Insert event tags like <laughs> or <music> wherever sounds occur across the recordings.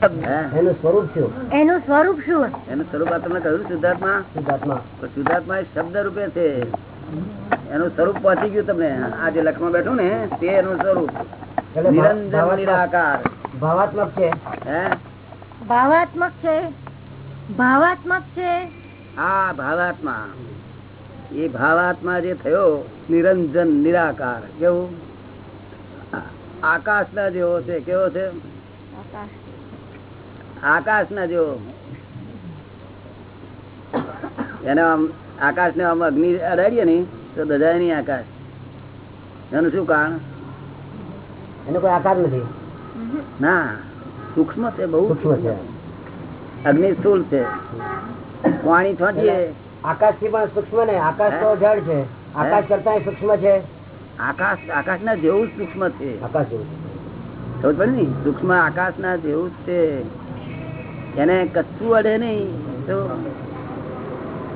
એનું સ્વરૂપ શું? એનું સ્વરૂપ શું? એનું સ્વરૂપ આ તમને કહ્યું શુદ્ધાત્મા? શુદ્ધાત્મા. શુદ્ધાત્મા એ શબ્દ રૂપે છે. એનું સ્વરૂપ પહોંચી ગયું તમને. આ જે લક્ષમાં બેઠું ને તે એનું સ્વરૂપ. નિરંજન નિરાકાર. ભાવાત્મક છે? હે? ભાવાત્મક છે? ભાવાત્મક છે? આ ભાવાત્મા. એ ભાવાત્મા જે થયો નિરંજન નિરાકાર. કેવું? આકાશ ના જેવો છે. કેવો છે? આકાશ ના જો એને આમ આકાશ ને આમ અગ્નિ અડાડીએ ને તો દજાય નહીં આકાશ. એનું શું કારણ? એનો કોઈ આકાર નથી. ના સૂક્ષ્મ છે બહુ સૂક્ષ્મ છે. અગ્નિ સ્થુલ છે. પાણી છોટીએ આકાશથી પણ સૂક્ષ્મ ને આકાશ તો જળ છે. આકાશ કરતા સૂક્ષ્મ છે. આકાશ આકાશ ના જેવું સૂક્ષ્મ છે. આકાશ જેવું સૂક્ષ્મ આકાશ ના? જેવું છે. એને કચ્છું અડે નહીં તો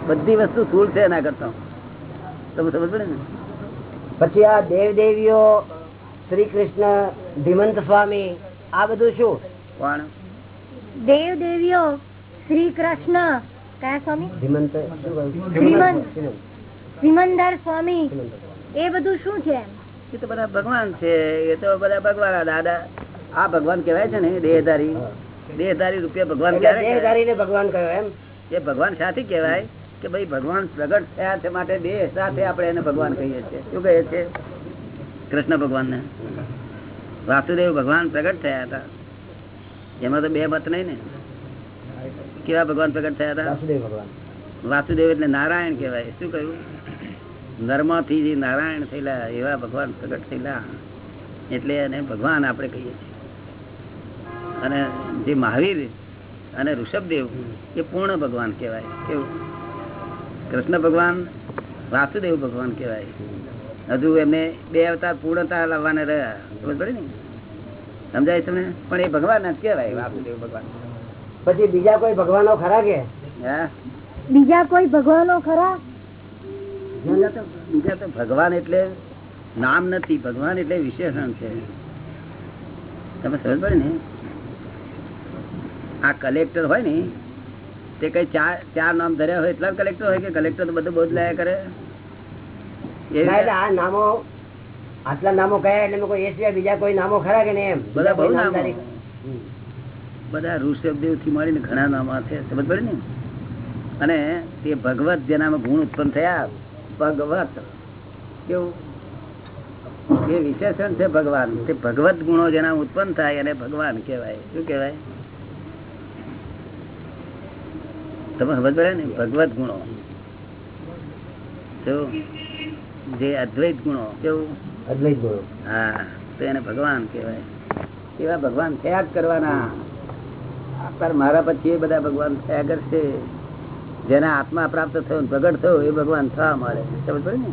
બધી વસ્તુ સ્થુલ છે એના કરતા. તમે સમજ પડે ને? પછી આ દેવ દેવીઓ શ્રી કૃષ્ણ ધીમંત સ્વામી આ બધું શું? કોણ? દેવ દેવીઓ શ્રી કૃષ્ણ કયા સ્વામી? ધીમંત શું શ્રીમંત. શ્રીમંત. સ્વામી. એ બધું શું છે એ તો બધા ભગવાન છે એ તો બધા ભગવાન દાદા આ ભગવાન કેવાય છે ને દેહધારી. દેહધારી રૂપિયા ભગવાન? દેહધારીને ભગવાન કહ્યો એમ? એ ભગવાન સાથે કહેવાય કે ભાઈ ભગવાન પ્રગટ થયા છે માટે દેહ સાથે આપણે એને ભગવાન કહીએ છીએ. શું કહીએ છીએ? કૃષ્ણ ભગવાન ને વાસુદેવ ભગવાન પ્રગટ થયા હતા. એમાં તો બે મત નહીં ને. કેવા ભગવાન પ્રગટ થયા હતા? વાસુદેવ ભગવાન. વાસુદેવ એટલે નારાયણ કહેવાય. શું કહ્યું? નર્મથી જે નારાયણ થયેલા એવા ભગવાન પ્રગટ થયેલા. એટલે એને ભગવાન આપણે કહીએ છીએ. અને જે મહાવીર અને ઋષભદેવ એ પૂર્ણ ભગવાન કહેવાય. કેવું? કૃષ્ણ ભગવાન વાસુદેવ ભગવાન કહેવાય. હજુ એમને બે અવતાર પૂર્ણતા લાવવાને રહ્યા. ખબર પડે ને? સમજાય તમે પણ એ ભગવાન જ કહેવાય વાસુદેવ ભગવાન. પછી બીજા કોઈ ભગવાનો ખરા કે? બીજા કોઈ ભગવાનો ખરા? બીજા તો ભગવાન એટલે નામ નથી. ભગવાન એટલે વિશેષણ છે. તમે સમજ પડે ને? આ કલેક્ટર હોય ને તે કઈ ચાર ચાર નામ ધર્યા હોય એટલા કલેક્ટર હોય કે કલેક્ટર તો બધું બદલાયા કરે? એવી ના, એટલે આ નામો આટલા નામો કયા એટલે કોઈ એ સિવાય બીજા કોઈ નામો ખરા કે નહીં એમ? બધા બહુ કોઈ નામો. બધા ઋષભદેવથી મળીને ઘણા નામ છે સમજ પડે ને? અને તે ભગવત જેનામાં ગુણ ઉત્પન્ન થયા ભગવત. કેવું? એ વિશેષણ છે ભગવાન. તે ભગવત ગુણો જેના ઉત્પન્ન થાય એને ભગવાન કહેવાય. શું કહેવાય? તમે સમજ પડે ને? ભગવત ગુણો. જે અદ્વૈત ગુણો કેવું? અદ્વૈત ગુણો. હા તો એને ભગવાન કહેવાય. એવા ભગવાન? થયા જ કરવાના મારા પછી એ બધા ભગવાન થયા કરશે. જેના આત્મા પ્રાપ્ત થયો પ્રગટ થયો એ ભગવાન થવા મળે સમજ પડે ને?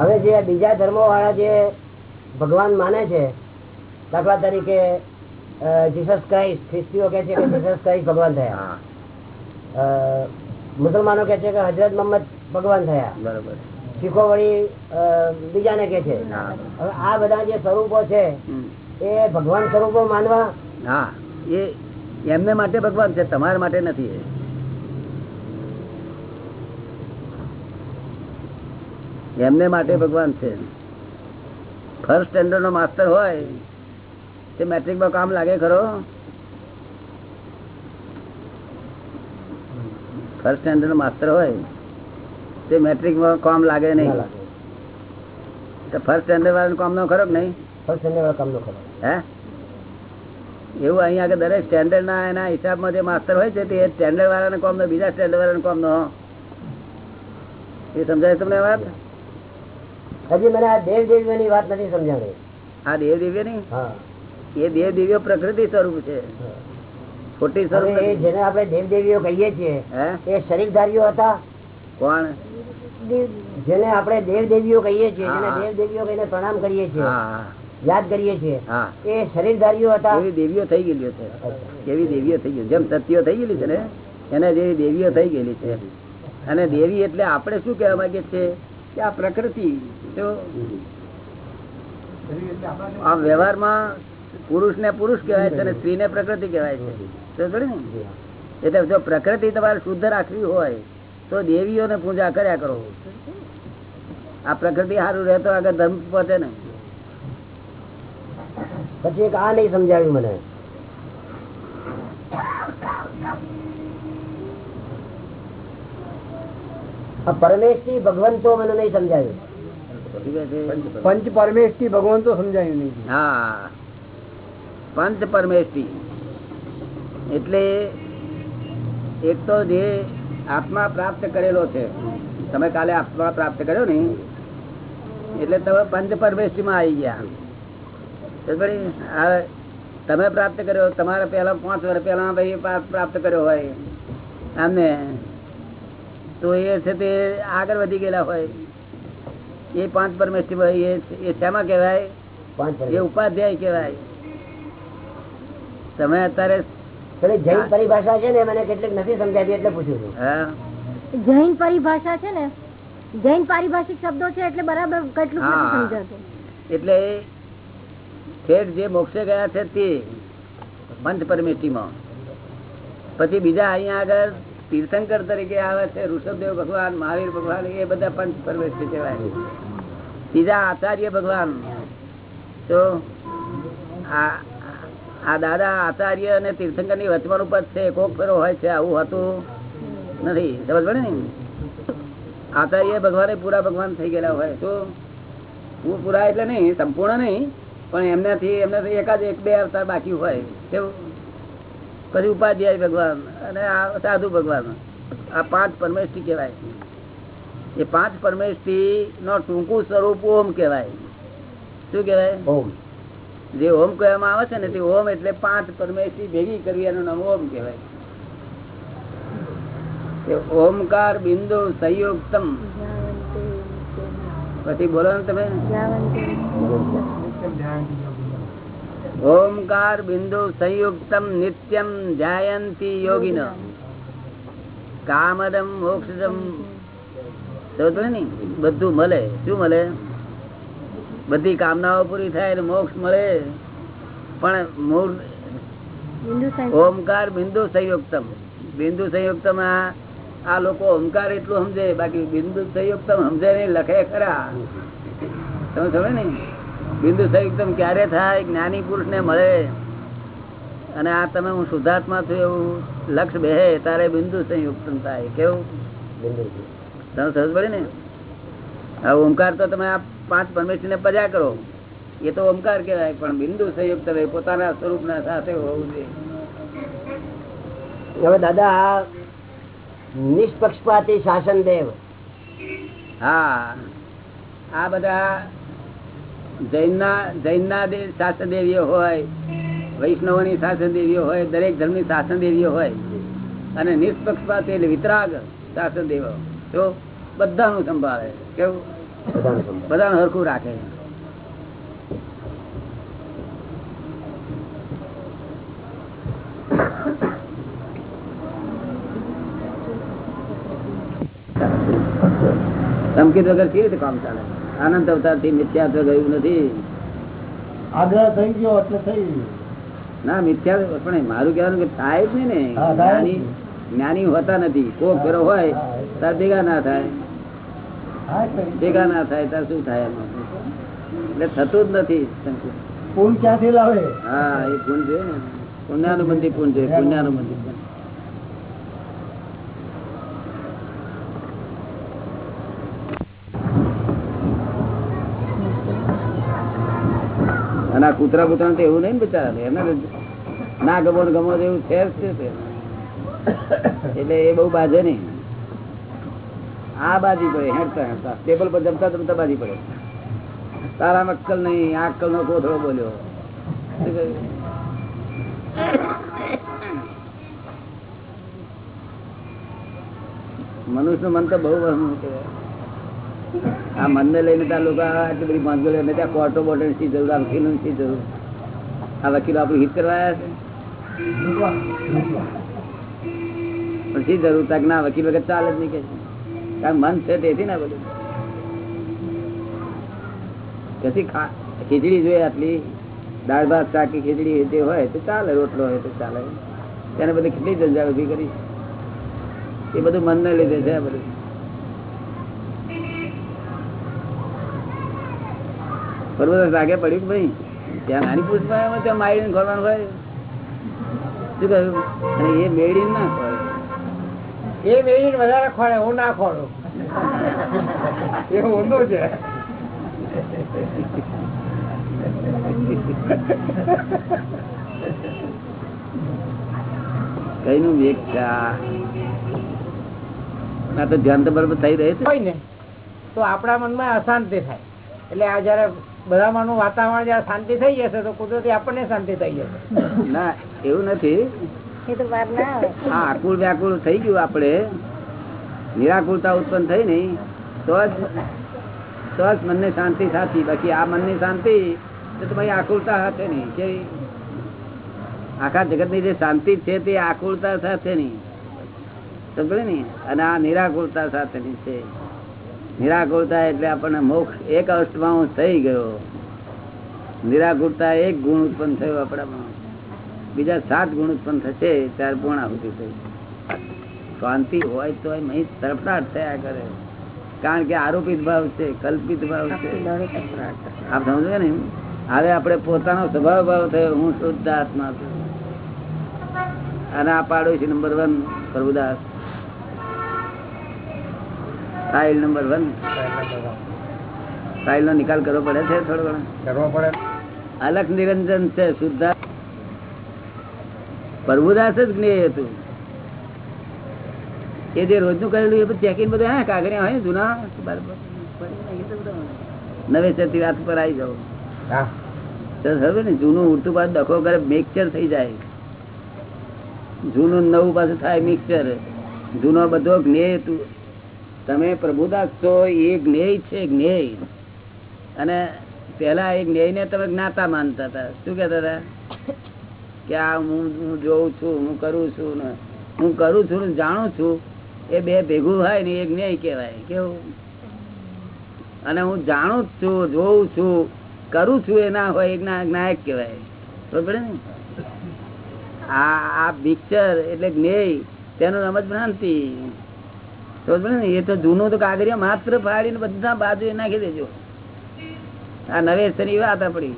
હવે જે બીજા ધર્મો વાળા જે ભગવાન માને છે દાખલા તરીકે જીસસ ક્રાઇસ્ટ ખ્રિસ્તીઓ કે છે કે જીસસ ક્રાઇસ્ટ ભગવાન થયા. મુસલમાનો કે છે કે હજરત મોહમ્મદ ભગવાન થયા. બરોબર. શીખો વળી બીજાને કે છે. હવે આ બધા જે સ્વરૂપો છે એ ભગવાન સ્વરૂપો માનવા? હા એ એમને માટે ભગવાન છે તમારા માટે નથી એ. એમને માટે ભગવાન છે. ફર્સ્ટ સ્ટેન્ડર્ડ નો માસ્ટર હોય તે મેટ્રિકમાં કામ લાગે ખરો? ફર્સ્ટ સ્ટેન્ડર્ડ માસ્ટર હોય તે મેટ્રિકમાં કામ લાગે નહીં. તો ફર્સ્ટ સ્ટેન્ડર્ડ વાળાનું કામ નો ખરો કે નહીં? ફર્સ્ટ સ્ટેન્ડર્ડ કામ નો ખરો. હે? એવું અહીંયા આગળ દરેક સ્ટેન્ડર્ડના એના હિસાબમાં જે માસ્ટર હોય છે તે સ્ટેન્ડર્ડ વાળાને કામ નો બીજા સ્ટેન્ડર્ડ વાળાને કોમ નો. એ સમજાય તમને વાત? હજી મને આ દેવ દેવીઓની વાત નથી સમજાણી. આ દેવ દિવ્યની હા. એ દેવ દિવ્ય પ્રકૃતિ સ્વરૂપ છે. ખોટી. જેને આપણે દેવદેવીઓ કહીએ છીએ એ શરીરધારીઓ હતા. કોણ? જેને આપણે દેવદેવીઓ કહીએ છીએ જેને દેવદેવીઓ કહીને પ્રણામ કરીએ છીએ યાદ કરીએ છીએ એ શરીરધારીઓ હતા. એવી દેવીઓ થઈ ગયેલી છે. એવી દેવીઓ થઈ ગઈ જેમ સત્યો થઈ ગયેલી છે ને એને જેવી દેવીઓ થઈ ગયેલી છે. અને દેવી એટલે આપણે શું કહેવા માંગીએ છીએ? કે આ પ્રકૃતિ જો આ વ્યવહારમાં પુરુષ ને પુરુષ કહેવાય છે અને સ્ત્રી ને પ્રકૃતિ કહેવાય છે. એટલે જો પ્રકૃતિ તમારે શુદ્ધ રાખવી હોય તો દેવીઓને પૂજા કર્યા કરો. આ પ્રકૃતિ સારું રહેતો આગળ ધર્મ પહોંચે ને. પછી એક આ નહીં સમજાવ્યું મને. પરમેશથી ભગવંતો મને નહીં છે? પંચ પરમેશથી ભગવાન તો સમજાયું નહીં. હા. પંચ પરમેષ્ટિ એટલે એક તો જે આત્મા પ્રાપ્ત કરેલો છે તમે કાલે આત્મા પ્રાપ્ત કર્યો ને એટલે તમે પંચ પરમેશ્રીમાં આવી ગયા. તમે પ્રાપ્ત કર્યો તમારા પહેલા પાંચ વર્ષ પહેલા ભાઈ પ્રાપ્ત કર્યો હોય આમને તો એ છે તે આગળ વધી ગયેલા હોય. એ પાંચ પરમેષ્ટિ હોય એ શેમાં કહેવાય? એ ઉપાધ્યાય કહેવાય. તમે અત્યારે જૈન પરિભાષા છે ને મને કેટલીક નથી સમજાતી એટલે પૂછ્યું છું. જૈન પરિભાષા છે ને જૈન પારિભાષિક શબ્દો છે એટલે બરાબર કેટલું સમજાતું. એટલે ઠેઠ જે મોક્ષે ગયા છે તે પંચ પરમેષ્ટિમાં. પછી બીજા અહીંયા આગળ તીર્થંકર તરીકે આવે છે ઋષભદેવ ભગવાન મહાવીર ભગવાન એ બધા પંચ પરમેષ્ટિ કહેવાય. બીજા આચાર્ય ભગવાન. તો આ આ દાદા આચાર્ય અને તીર્થંકરની વચમાં ઉપર છે, કોક પેલો હોય છે, આવું હતું નથી, સમજ પડે ને? આચાર્ય ભગવાન પૂરા ભગવાન થઈ ગયેલા હોય તો હું પૂરા એટલે નહીં, સંપૂર્ણ નહીં, પણ એમનાથી એમનાથી એકાદ એક બે અવતાર બાકી હોય, કેવું? પછી ઉપાધ્યાય ભગવાન અને આ સાધુ ભગવાન, આ પાંચ પરમેષ્ટિ કહેવાય. એ પાંચ પરમેષ્ઠી નો ટૂંકું સ્વરૂપ ઓમ કહેવાય. શું કહેવાય? ઓમ. જે ઓમ કહેવામાં આવે છે ને તે ઓમ એટલે પાંચ પરમેશ્વરી ભેગી કરવી એનું નામ ઓમ કહેવાય. ઓમકાર બિંદુ સંયુક્તમ. પછી બોલો ને તમે. ઓમકાર બિંદુ સંયુક્તમ નિત્યમ જાયંતી યોગીન. કામદમ મોક્ષદમ. બધું મળે. શું મળે? બધી કામનાઓ પૂરી થાય ને મોક્ષ મળે. પણ મૂળ ઓમકાર બિંદુ સંયુક્તમ. બિંદુ સંયુક્તમ આ લોકો ઓમકાર એટલું સમજે બાકી બિંદુ સંયુક્તમ સમજે નહીં લખે ખરા. તમે સમજે ને બિંદુ સંયુક્તમ ક્યારે થાય? જ્ઞાની પુરુષ ને મળે. અને આ તમે હું શુદ્ધાત્મા છું એવું લક્ષ બેહે તારે બિંદુ સંયુક્તમ થાય. કેવું? બિંદુ તમે સમજ પડે ને? આ ઓમકાર તો તમે આ પાંચ પરમેશ્વર ને પજા કરો. એ તો ઓમકાર કહેવાય પણ બિંદુ સંયુક્ત રહે પોતાના સ્વરૂપના સાથે હોવું જોઈએ. હવે દાદા આ નિષ્પક્ષપાતી શાસન દેવ. હા આ બધા જૈનના જૈનના શાસન દેવીઓ હોય વૈષ્ણવની શાસન દેવીઓ હોય દરેક ધર્મની શાસન દેવીઓ હોય અને નિષ્પક્ષપાતી એટલે વિતરાગ શાસન દેવો તો બધાનું સંભાળે કેવું? બધાનું હરખું રાખે. ધમકી વગર કેવી રીતે કામ ચાલે? આનંદ અવતારથી મિથ્યાત્વ ગયું નથી. આગ્રહ થઈ ગયો એટલે થઈ ના મિથ્યા પણ મારું કહેવાનું કે થાય જ નહીં ને. જ્ઞાની હોતા નથી. કોક ફેરો હોય તાર ભેગા ના થાય. ભેગા ના થાય ત્યાં શું થાય એટલે થતું જ નથી પૂન ક્યાંથી લાવે? હા એ પુણ્ય છે ને. પુણ્યાનુબંધી પુણ્ય છે પુણ્યાનુબંધી પુણ્ય. અને આ કૂતરા કૂતરા તો એવું નહીં ને બિચારા એમને ના ગમો ગમો એવું છે એટલે એ બહુ બાજે નહીં. આ બાજી પડે હેરતા હેરતા ટેબલ પર જમતા જમતા બાજી પડે. તારા અક્કલ નહીં, આ અક્કલ નો કોથળો બોલ્યો. મનુષ્ય મન તો બહુ વહેલું કહેવાય. આ મન ને લઈને ત્યાં લોકો આટલી બધી ભાંગોળે અને ત્યાં કોર્ટો બોર્ડો ની શી જરૂર આ વકીલો શી જરૂર આ વકીલો આપણું હિત કરવા આવ્યા છે. પણ જરૂર તક ના? વકીલ વગર ચાલે જ નહીં કે કારણ મન છે તેથી ના બધું. પછી ખીચડી જોઈએ આટલી. દાળ ભાત, શાકી, ખીચડી જે હોય તો ચાલે, રોટલો હોય તો ચાલે. તેને બધી કેટલી જંજાળ ઊભી કરી. એ બધું મનને લીધે છે બધું. બરોબર લાગે પડ્યું ભાઈ ત્યાં નાની પૂછમાં આવે ત્યાં મારીને ખોલવાનું હોય. શું કહ્યું? અને એ મેળીને ના એ મેળીને વધારે ખોળે હું ના ખોડું એ ઊંધું છે. કઈ નું વેગ આ તો ધ્યાન તો બરોબર થઈ રહે હોય ને તો આપણા મનમાં અશાંતિ થાય. એટલે આ જયારે બધામાંનું વાતાવરણ જયારે શાંતિ થઈ જશે તો કુદરતી આપણને શાંતિ થઈ જશે. ના એવું નથી. આ આકુળ વ્યાકુળ થઈ ગયું આપણે. નિરાકુળતા ઉત્પન્ન થઈ નહીં. તો જ તો જ શાંતિ સાચી બાકી આ મનની શાંતિ, તો તમારી આકુળતા સાથે નહીં. કે આખા જગતની જે શાંતિ છે તે આકુળતા સાથે નહીં. સમજે ને? અને આ નિરાકુળતા સાથેની છે. નિરાકુળતા એટલે આપણને મોક્ષ એક અષ્ટમાં થઈ ગયો. નિરાકુળતા એક ગુણ ઉત્પન્ન થયો આપણામાં. બીજા સાત ગુણ ઉત્પન્ન થશે ત્યારે પૂર્ણાહુતિ થઈ શાંતિ હોય તો તરફડાટ થયા કરે. કારણ કે આરોપિત ભાવ છે કલ્પિત ભાવ છે. આપ સમજો ને હવે આપણે પોતાનો સ્વભાવ ભાવ થયો હું શુદ્ધ આત્મા છું. અને આ પાડોશી number one Prabhudas. File number one. File નો નિકાલ કરવો પડે છે થોડો ઘણો? કરવો પડે. અલગ નિરંજન છે શુદ્ધા પ્રભુદાસ જ જ્ઞેય હતું. એ જે રોજનું કરેલું એ બધું ચેકિંગ બધું હા કાગળિયા હોય ને જૂના? નવેસરથી રાત પર આવી હવે ને જૂનું ઉડતું પાછું ડખો કરે મિક્સર થઈ જાય. જૂનું નવું પાછું થાય મિક્સર જૂનો બધો જ્ઞેય તું તમે પ્રભુદાસ છો એ જ્ઞેય છે જ્ઞેય. અને પેલા એ જ્ઞેય ને તમે જ્ઞાતા માનતા હતા. શું કેતા હતા? કે આ હું જોઉં છું, હું કરું છું હું કરું છું જાણું છું, એ બે ભેગું હોય ને એ જ્ઞેય કહેવાય. કેવું? અને હું જાણું જ છું, જોઉં છું, કરું છું એ હોય, એક નાયક કહેવાય. બરોબર ને? આ આ પિક્ચર એટલે જ્ઞેય, તેનું નામ ભ્રાંતિ. ને? એ તો જૂનું તો કાગરિયા માત્ર ફાડીને બધા બાજુ નાખી દેજો. આ નવેસરની વાત આપણી.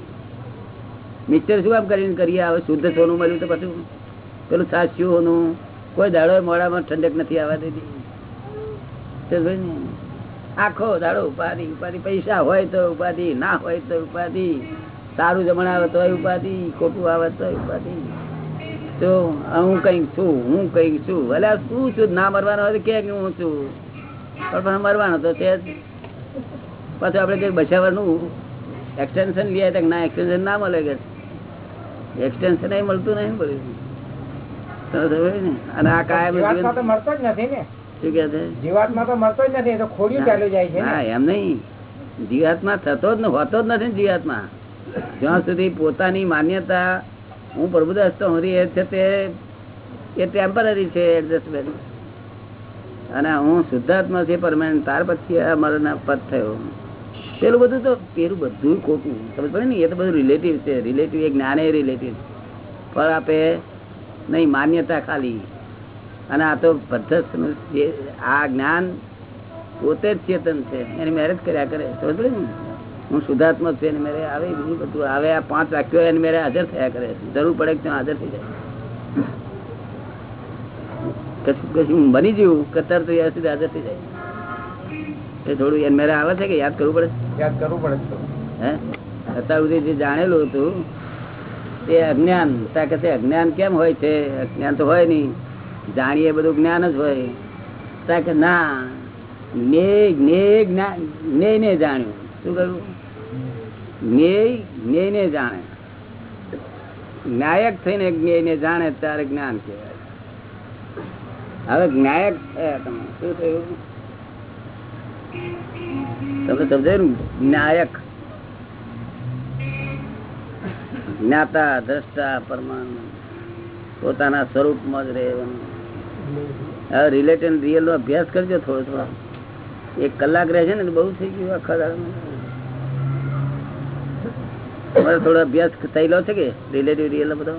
મિક્સર શું આમ કરીને કરીએ હવે શુદ્ધ સોનું મળ્યું તો પછી પેલું સાસ્યું કોઈ દાડો મોડામાં ઠંડક નથી આવવા ને, આખો દાડો ઉપાધિ ઉપાધિ. પૈસા હોય તો ઉપાધિ, ના હોય તો ઉપાધિ. સારું જમણ આવે તો ઉપાધિ, ખોટું આવે તો ઉપાધિ. તો હું કંઈક છું, હું કંઈક છું. ભલે શું છું, ના મરવાનો હોય કે હું છું. પણ મરવાનો તો જ. પાછું આપણે કઈ બચાવવાનું એક્સટેન્શન લઈએ ના એક્સટેન્શન ના મળે કે એક્સટેન્શન મળતું નહીં પડ્યું? અને આ કાયમ જીવાતમાં મળતો જ નથી ને. શું કે છે? જીવાતમાં તો મળતો જ નથી તો ખોડિયું ચાલ્યું જાય છે હા એમ નહીં. જીવાત્મા થતો જ હોતો જ નથી ને જ્યાં સુધી પોતાની માન્યતા હું પ્રભુદાસ તો હરી એ છે તે એ ટેમ્પરરી છે એડજસ્ટમેન્ટ અને હું શુદ્ધાત્મા છે પરમાનન્ટ ત્યાર પછી મારો પદ થયો. પેલું બધું તો, પેલું બધું ખોટું. સમજ પડે ને, એ તો બધું રિલેટિવ છે. રિલેટિવ એ જ્ઞાન એ રિલેટિવ ફળ આપે નહીં, માન્યતા ખાલી. અને આ તો પદ્ધત આ જ્ઞાન પોતે જ ચેતન છે. એની મેરેજ કર્યા કરે. સમજ પડે ને? હું શુદ્ધાત્મક છું, એની મેરે આવે, બીજું બધું આવે. આ પાંચ વાક્યો એની મેરે હાજર થયા કરે. જરૂર પડે ત્યાં હાજર થઈ જાય. કશું કશું બની ગયું, કતર તો યાર સુધી હાજર થઈ જાય. એ થોડું એની મેરે આવે છે કે યાદ કરવું પડે? યાદ કરવું પડે હે? અત્યાર સુધી જે જાણેલું હતું તે અજ્ઞાન. ત્યાં કે છે અજ્ઞાન કેમ હોય છે? અજ્ઞાન તો હોય નહીં. જાણીએ બધું જ્ઞાન જ હોય. ત્યાં કે ના જ્ઞાન ને જાણ્યું. શું કહ્યું? જ્ઞેય જ્ઞેય ને જાણે. જ્ઞાયક થઈને જ્ઞેય ને જાણે ત્યારે જ્ઞાન કહેવાય. હવે જ્ઞાયક થયા તમે શું થયું? તમે સમજાયું ને? જ્ઞાયક જ્ઞાતા દ્રષ્ટા પરમાણુ. પોતાના સ્વરૂપમાં જ રહેવાનું. હવે રિલેટ એન્ડ રિયલ નો અભ્યાસ કરજો થોડો થોડો. એક કલાક રહે છે ને બહુ થઈ ગયું આખા. થોડો અભ્યાસ થયેલો છે કે? રિલેટિવ રિયલ બધો?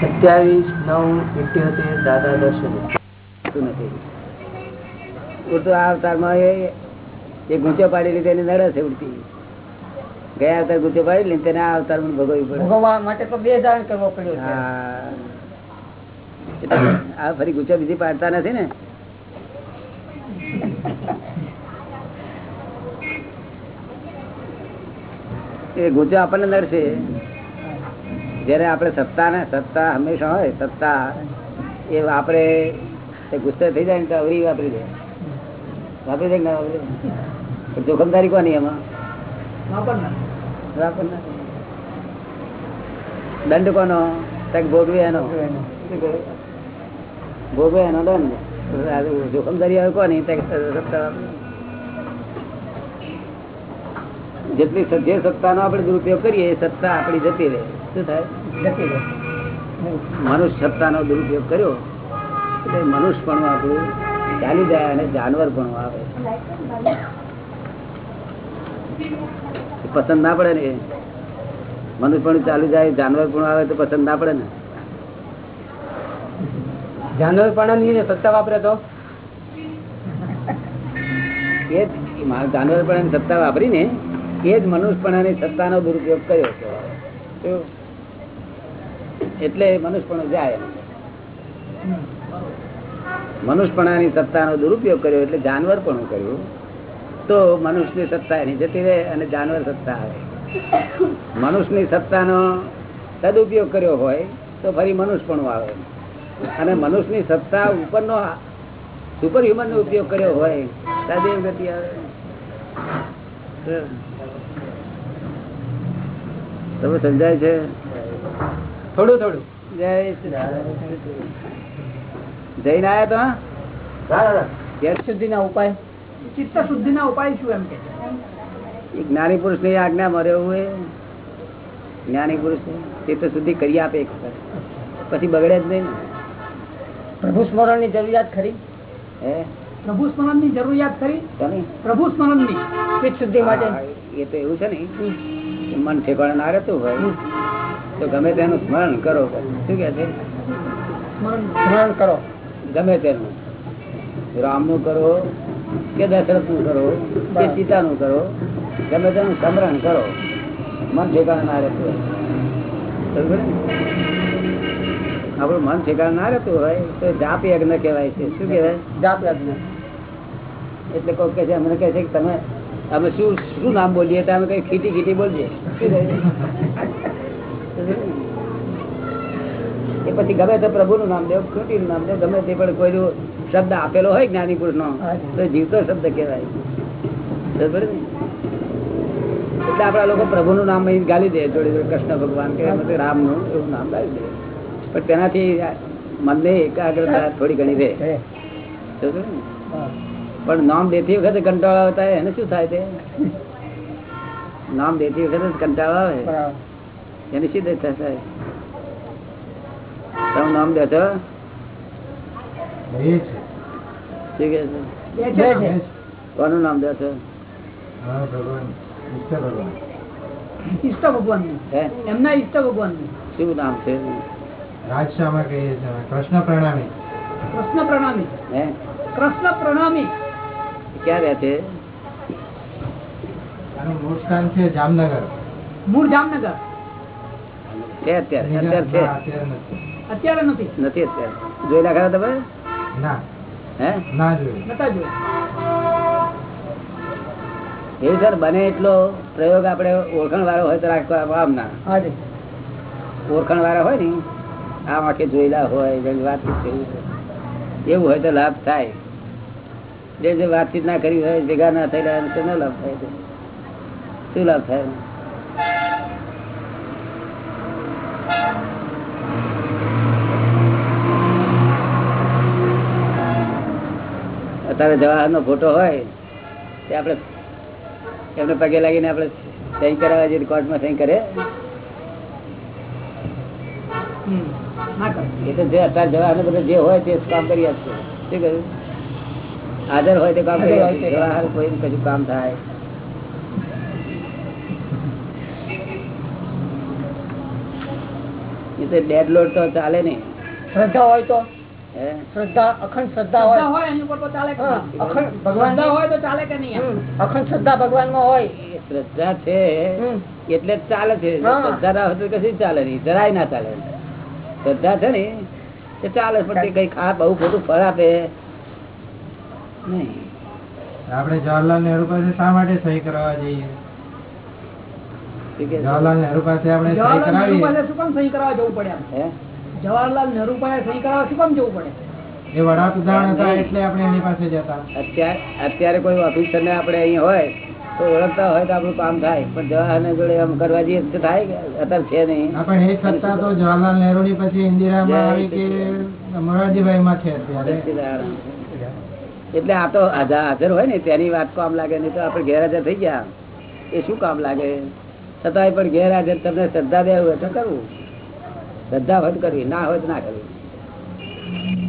સત્યાવીસ નવ ઇઠ્યોતેર દાદા દર્શન. નથી? ઉડતું આ અવતારમાં એ ગૂંચો પાડી લીધે એને નડે છે ઉડતી. ગયા અવતાર ગુંચો પાડી લીધે તેને આ અવતારમાં ભોગવવી પડે. ભોગવવા માટે તો બે દાન કરવો પડ્યો હા. આ ફરી ગુચ્છો બીજી પાડતા નથી ને. એ ગુચ્છો આપણને નડશે. જયારે આપણે સત્તા ને સત્તા હંમેશા હોય સત્તા એ વાપરે ગુસ્સે થઈ જાય ને તો અવરી વાપરી દે વાપરી દે ના વાપરી? જોખમદારી કોની એમાં. દંડ કોનો? ભોગવે એનો? ભોગવે એનો. દંડ. જોખમદારી આવે કોની? જેટલી જે સત્તાનો આપણે દુરુપયોગ કરીએ એ સત્તા આપણી જતી રહે. શું થાય? જતી રહે. મનુષ્ય સત્તાનો દુરુપયોગ કર્યો એટલે મનુષ્ય પણ આપણું ચાલી જાય અને જાનવર પણ આવે. પસંદ ના પડે ને મનુષ્ય પણ ચાલી જાય જાનવર પણ આવે તો પસંદ ના પડે ને. જાનવર પણ સત્તા વાપરે તો. એ જાનવર પણ સત્તા વાપરી ને એ જ મનુષ્યપણાની સત્તાનો દુરુપયોગ કર્યો. શું? એટલે મનુષ્યપણું જાય. મનુષ્યપણાની સત્તાનો દુરુપયોગ કર્યો એટલે જાનવર પણ કર્યું તો મનુષ્યની સત્તા એની જતી રહે અને જાનવર સત્તા આવે. મનુષ્યની સત્તાનો સદુપયોગ કર્યો હોય તો ફરી મનુષ્યપણું આવે. અને મનુષ્યની સત્તા ઉપરનો સુપર હ્યુમનનો ઉપયોગ કર્યો હોય સદેવ ગતિ આવે. તમે સમજાય છે? થોડું થોડું. જય જઈને આયા તો શુદ્ધિ ના ઉપાય ચિત્ત શુદ્ધિ ના ઉપાય? શું એમ કે જ્ઞાની પુરુષની આજ્ઞા મરે એવું જ્ઞાની પુરુષ તે તો સુધી કરી આપે એક વખત. પછી બગડે જ નહીં ને. પ્રભુ સ્મરણની જરૂરિયાત ખરી? હે? પ્રભુ સ્મરણની જરૂરિયાત ખરી? પ્રભુ સ્મરણની ચિત્ત શુદ્ધિ માટે એ તો એવું છે ને. મન ઠેકાણે ના રહેતું હોય. તો ગમે તેનું સ્મરણ કરો. શું કે છે? સ્મરણ સ્મરણ કરો. ગમે તેનું. રામનું કરો કે દશરથનું કરો કે સીતાનું કરો ગમે તેનું સમરણ કરો મન ઠેકાણે ના રહેતું હોય. આપણું મન ઠેકાણે ના રહેતું હોય તો જાપ યજ્ઞ કહેવાય છે. શું કહેવાય? જાપ યજ્ઞ. એટલે કોઈ કહે છે અમને કહે છે કે તમે અમે શું શું નામ બોલીએ તો અમે કઈ ખીટી ખીટી બોલીએ. શું પછી ગમે તો પ્રભુનું નામ દેવ ખીટીનું નામ દેવ ગમે તે પણ કોઈનો શબ્દ આપેલો હોય જ્ઞાની પુરુષ નો તો જીવતો શબ્દ કહેવાય. બરોબર ને? એટલે આપડા લોકો પ્રભુનું નામ ગાલી દે જોડે જોડે કૃષ્ણ ભગવાન કે રામનું એવું નામ ગાલી દે. પણ તેનાથી મનને એકાગ્રતા થોડી ઘણી રહે. પણ નામ દેતી વખતે કંટાળો આવતા એને શું થાય તે? <laughs> નામ દેતી વખતે કંટાળો આવે. એને શું થાય? તમે નામ દે છો? કોનું નામ દે છો? ઈષ્ટ ભગવાન. એમના ઈષ્ટ ભગવાન શું નામ છે? રાજશામાં કહીએ છીએ કૃષ્ણ પ્રણામી. કૃષ્ણ પ્રણામી. હે? કૃષ્ણ પ્રણામી. ક્યાં રહે છે? મૂળ સ્થાન છે જામનગર. મૂળ જામનગર. છે અત્યારે અત્યારે છે. ના, અત્યારે નથી. નથી અત્યારે. જોયેલા ખરા તમે? ના. હે? ના જોયું. નતા જોયા. એવું છે બને એટલો પ્રયોગ આપણે ઓળખણ વાળો હોય તો રાખવા આમ ના ઓળખણ વાળા હોય ને આ માટે જોયેલા હોય વાતચીત એવું હોય તો લાભ થાય. જે જે વાતચીત ના કરી હોય ભેગા ના થયેલા તો ન લાભ થાય શું લાભ થાય? અત્યારે જવાહરનો ફોટો હોય તે આપણે એમને પગે લાગીને આપણે સહી કરાવવા જઈએ કોર્ટમાં સહી કરે. એ તો જે અત્યારે જવાહરનો બધો જે હોય તે કામ કરી આપશે. શું કહ્યું? હાજર હોય તે કામ કરી આપશે. જવાહર કોઈ કશું કામ થાય. એ તો ડેડ લોડ તો ચાલે નહીં. શ્રદ્ધા હોય તો? શ્રદ્ધા અખંડ શ્રદ્ધા શ્રદ્ધા હોય હોય એની ઉપર તો ચાલે? અખંડ ભગવાન શ્રદ્ધા હોય તો ચાલે કે નહીં હમ, અખંડ શ્રદ્ધા ભગવાનમાં હોય શ્રદ્ધા છે એટલે જ ચાલે છે. શ્રદ્ધા ના હોય કશું ચાલે નહીં. જરાય ના ચાલે. શ્રદ્ધા છે ને એ ચાલે પણ તે કઈ ખા બહુ ખોટું ફળ આપે. નહીં. આપણે જવાહરલાલ નહેરુ પાસે શા માટે સહી કરવા જઈએ? ઠીક છે? જવાહરલાલ નહેરુ પાસે આપણે સહી જવાહરલાલ નહેરુ કરાવીએ. પાસે શું કામ સહી કરાવવા જવું પડે એમ? હે? જવાહરલાલ નહેરુ પાસે સહી કરાવવા શું કામ જવું પડે? એ વડાપ્રધાન હતા એટલે આપણે એની પાસે જતા. અત્યારે અત્યારે કોઈ ઓફિસર ને આપણે અહીં હોય તો ઓળખતા હોય તો આપણું કામ થાય. પણ જવાહરને જોડે આમ કરવા જઈએ તો થાય અત્યારે છે નહીં? પણ એ સત્તા તો જવાહરલાલ નહેરુ ની પછી ઇન્દિરામાં આવી કે મોરારજીભાઈ માં છે અત્યારે. એટલે આ તો હાજર હાજર હોય ને તેની વાત કામ લાગે નહીં તો આપણે ગેરહાજર થઈ ગયા. એ શું કામ લાગે? છતાંય પણ ગેરહાજર તમને શ્રદ્ધા દેવું હોય તો કરવું. શ્રદ્ધા વધ કરવી ના હોય ના કરવી.